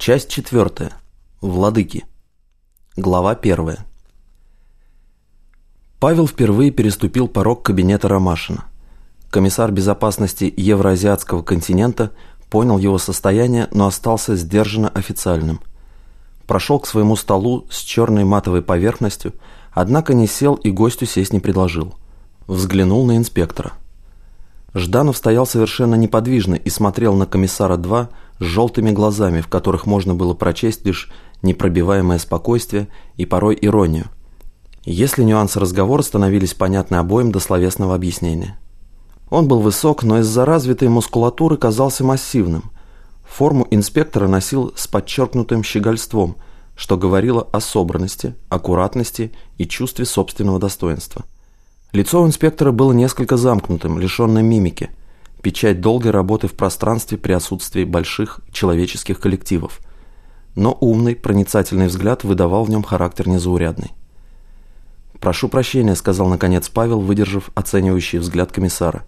Часть четвертая. Владыки. Глава первая. Павел впервые переступил порог кабинета Ромашина. Комиссар безопасности Евроазиатского континента понял его состояние, но остался сдержанно официальным. Прошел к своему столу с черной матовой поверхностью, однако не сел и гостю сесть не предложил. Взглянул на инспектора. Жданов стоял совершенно неподвижно и смотрел на комиссара-2 с желтыми глазами, в которых можно было прочесть лишь непробиваемое спокойствие и порой иронию. Если нюансы разговора становились понятны обоим до словесного объяснения. Он был высок, но из-за развитой мускулатуры казался массивным. Форму инспектора носил с подчеркнутым щегольством, что говорило о собранности, аккуратности и чувстве собственного достоинства. Лицо у инспектора было несколько замкнутым, лишенным мимики. Печать долгой работы в пространстве при отсутствии больших человеческих коллективов. Но умный, проницательный взгляд выдавал в нем характер незаурядный. «Прошу прощения», — сказал наконец Павел, выдержав оценивающий взгляд комиссара.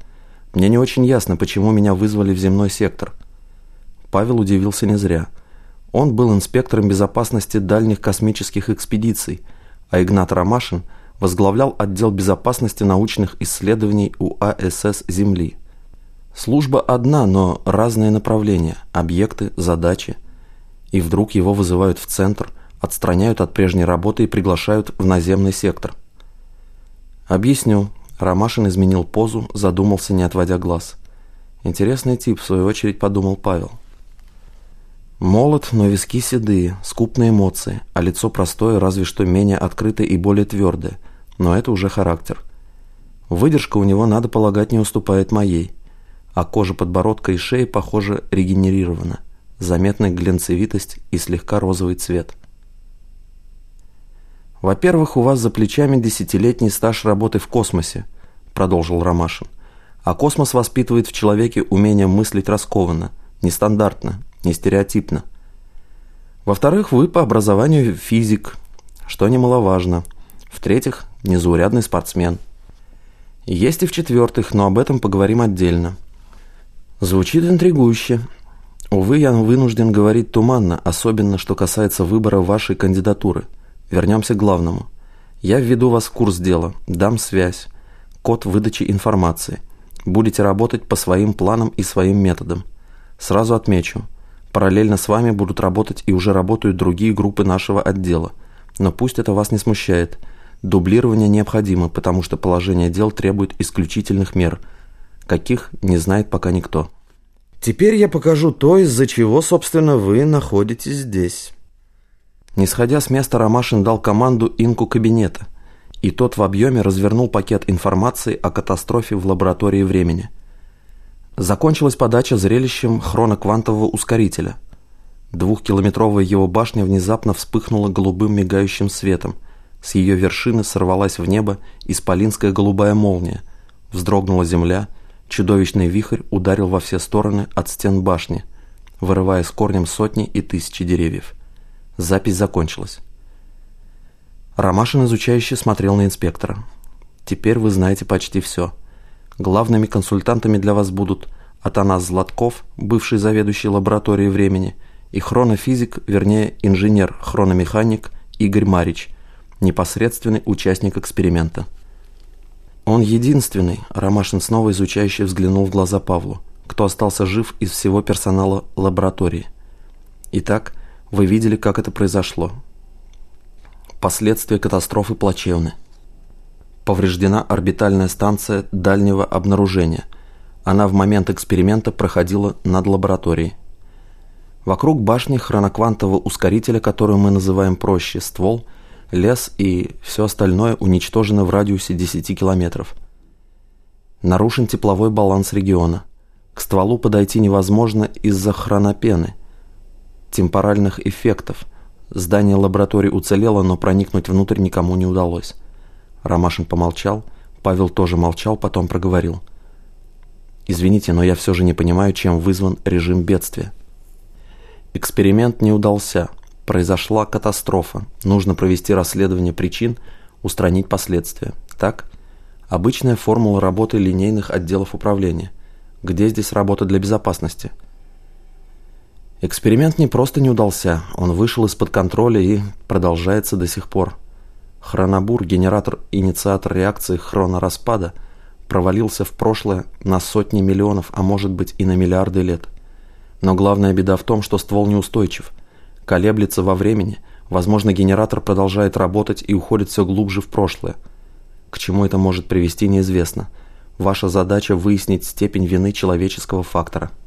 «Мне не очень ясно, почему меня вызвали в земной сектор». Павел удивился не зря. Он был инспектором безопасности дальних космических экспедиций, а Игнат Ромашин — возглавлял отдел безопасности научных исследований УАСС Земли. Служба одна, но разные направления, объекты, задачи. И вдруг его вызывают в центр, отстраняют от прежней работы и приглашают в наземный сектор. Объясню. Ромашин изменил позу, задумался, не отводя глаз. Интересный тип, в свою очередь, подумал Павел. Молод, но виски седые, скупные эмоции, а лицо простое, разве что менее открытое и более твердое – но это уже характер. Выдержка у него, надо полагать, не уступает моей, а кожа подбородка и шеи, похоже, регенерирована, заметная глянцевитость и слегка розовый цвет. «Во-первых, у вас за плечами десятилетний стаж работы в космосе», – продолжил Ромашин. «А космос воспитывает в человеке умение мыслить раскованно, нестандартно, не стереотипно. Во-вторых, вы по образованию физик, что немаловажно. В-третьих, незаурядный спортсмен. Есть и в-четвертых, но об этом поговорим отдельно. Звучит интригующе. Увы, я вынужден говорить туманно, особенно что касается выбора вашей кандидатуры. Вернемся к главному. Я введу вас в курс дела, дам связь, код выдачи информации. Будете работать по своим планам и своим методам. Сразу отмечу, параллельно с вами будут работать и уже работают другие группы нашего отдела. Но пусть это вас не смущает – Дублирование необходимо, потому что положение дел требует исключительных мер, каких не знает пока никто. Теперь я покажу то, из-за чего, собственно, вы находитесь здесь. Не сходя с места, Ромашин дал команду инку кабинета, и тот в объеме развернул пакет информации о катастрофе в лаборатории времени. Закончилась подача зрелищем хроноквантового ускорителя. Двухкилометровая его башня внезапно вспыхнула голубым мигающим светом – с ее вершины сорвалась в небо исполинская голубая молния. Вздрогнула земля, чудовищный вихрь ударил во все стороны от стен башни, вырывая с корнем сотни и тысячи деревьев. Запись закончилась. Ромашин изучающе смотрел на инспектора. «Теперь вы знаете почти все. Главными консультантами для вас будут Атанас Златков, бывший заведующий лабораторией времени, и хронофизик, вернее инженер-хрономеханик Игорь Марич – непосредственный участник эксперимента. Он единственный, Ромашин снова изучающе взглянул в глаза Павлу, кто остался жив из всего персонала лаборатории. Итак, вы видели, как это произошло. Последствия катастрофы плачевны. Повреждена орбитальная станция дальнего обнаружения. Она в момент эксперимента проходила над лабораторией. Вокруг башни хроноквантового ускорителя, которую мы называем проще ствол – лес и все остальное уничтожено в радиусе 10 километров. Нарушен тепловой баланс региона. К стволу подойти невозможно из-за хронопены, темпоральных эффектов. Здание лаборатории уцелело, но проникнуть внутрь никому не удалось. Ромашин помолчал, Павел тоже молчал, потом проговорил. «Извините, но я все же не понимаю, чем вызван режим бедствия». Эксперимент не удался – Произошла катастрофа. Нужно провести расследование причин, устранить последствия. Так? Обычная формула работы линейных отделов управления. Где здесь работа для безопасности? Эксперимент не просто не удался, он вышел из-под контроля и продолжается до сих пор. Хронобур, генератор-инициатор реакции хронораспада, провалился в прошлое на сотни миллионов, а может быть и на миллиарды лет. Но главная беда в том, что ствол неустойчив, колеблется во времени, возможно, генератор продолжает работать и уходит все глубже в прошлое. К чему это может привести, неизвестно. Ваша задача выяснить степень вины человеческого фактора –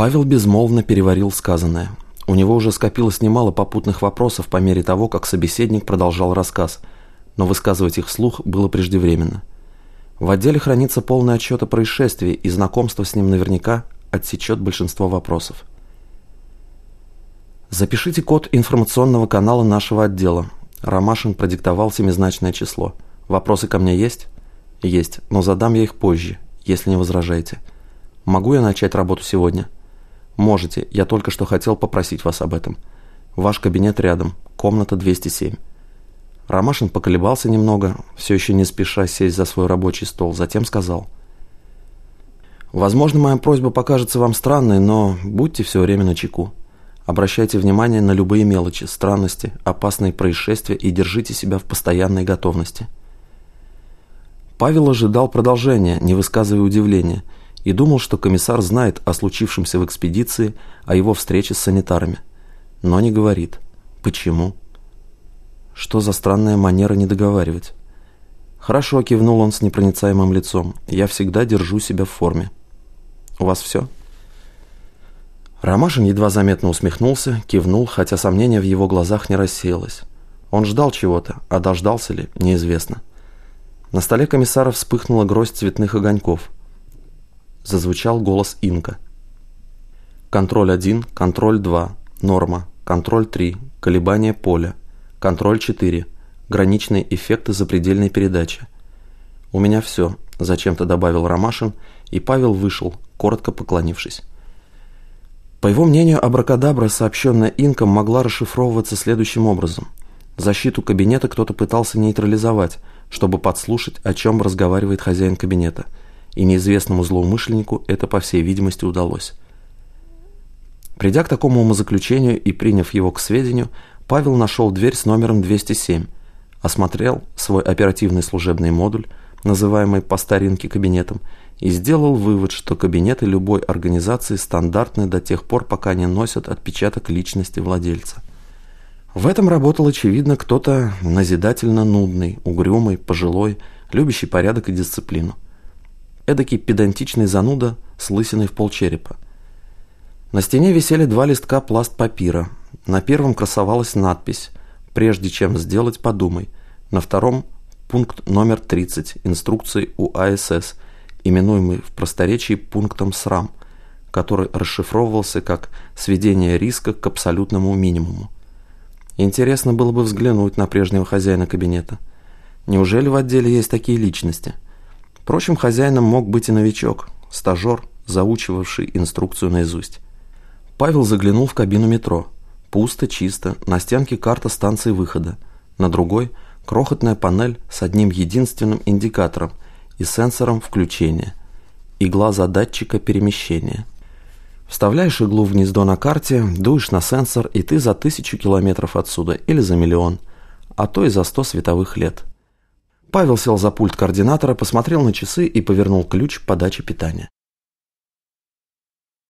Павел безмолвно переварил сказанное. У него уже скопилось немало попутных вопросов по мере того, как собеседник продолжал рассказ, но высказывать их вслух было преждевременно. В отделе хранится полный отчет о происшествии, и знакомство с ним наверняка отсечет большинство вопросов. Запишите код информационного канала нашего отдела. Ромашин продиктовал семизначное число. Вопросы ко мне есть? Есть, но задам я их позже, если не возражаете. Могу я начать работу сегодня? «Можете. Я только что хотел попросить вас об этом. Ваш кабинет рядом. Комната 207». Ромашин поколебался немного, все еще не спеша сесть за свой рабочий стол, затем сказал. «Возможно, моя просьба покажется вам странной, но будьте все время на чеку. Обращайте внимание на любые мелочи, странности, опасные происшествия и держите себя в постоянной готовности». Павел ожидал продолжения, не высказывая удивления – и думал, что комиссар знает о случившемся в экспедиции, о его встрече с санитарами. Но не говорит. Почему? Что за странная манера не договаривать? Хорошо, кивнул он с непроницаемым лицом. Я всегда держу себя в форме. У вас все? Ромашин едва заметно усмехнулся, кивнул, хотя сомнение в его глазах не рассеялось. Он ждал чего-то, а дождался ли, неизвестно. На столе комиссара вспыхнула гроздь цветных огоньков – зазвучал голос Инка. Контроль 1, контроль 2, норма, контроль 3, колебания поля, контроль 4, граничные эффекты запредельной передачи. «У меня все», – зачем-то добавил Ромашин, и Павел вышел, коротко поклонившись. По его мнению, абракадабра, сообщенная Инком, могла расшифровываться следующим образом. Защиту кабинета кто-то пытался нейтрализовать, чтобы подслушать, о чем разговаривает хозяин кабинета – и неизвестному злоумышленнику это, по всей видимости, удалось. Придя к такому умозаключению и приняв его к сведению, Павел нашел дверь с номером 207, осмотрел свой оперативный служебный модуль, называемый по старинке кабинетом, и сделал вывод, что кабинеты любой организации стандартны до тех пор, пока не носят отпечаток личности владельца. В этом работал, очевидно, кто-то назидательно нудный, угрюмый, пожилой, любящий порядок и дисциплину эдакий педантичный зануда с лысиной в полчерепа. На стене висели два листка пласт папира. На первом красовалась надпись «Прежде чем сделать, подумай». На втором – пункт номер 30 инструкции УАСС, именуемый в просторечии пунктом СРАМ, который расшифровывался как «сведение риска к абсолютному минимуму». Интересно было бы взглянуть на прежнего хозяина кабинета. Неужели в отделе есть такие личности – Впрочем, хозяином мог быть и новичок, стажер, заучивавший инструкцию наизусть. Павел заглянул в кабину метро. Пусто, чисто, на стенке карта станции выхода. На другой – крохотная панель с одним единственным индикатором и сенсором включения. Игла задатчика перемещения. Вставляешь иглу в гнездо на карте, дуешь на сенсор, и ты за тысячу километров отсюда или за миллион, а то и за сто световых лет – Павел сел за пульт координатора, посмотрел на часы и повернул ключ подачи питания.